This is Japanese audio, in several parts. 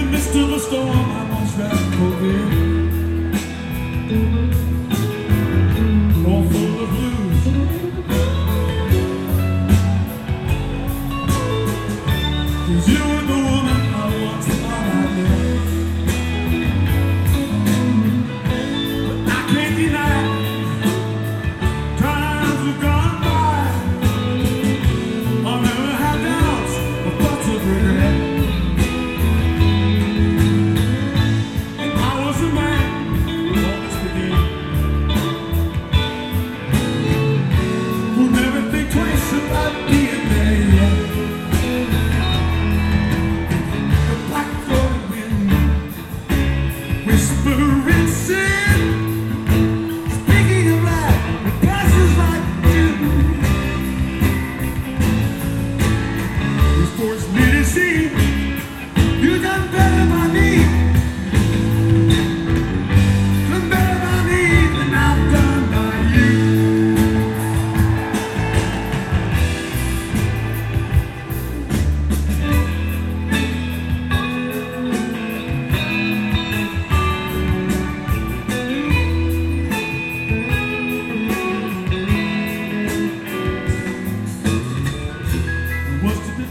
the midst of a storm, I won't forget.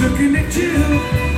looking at you.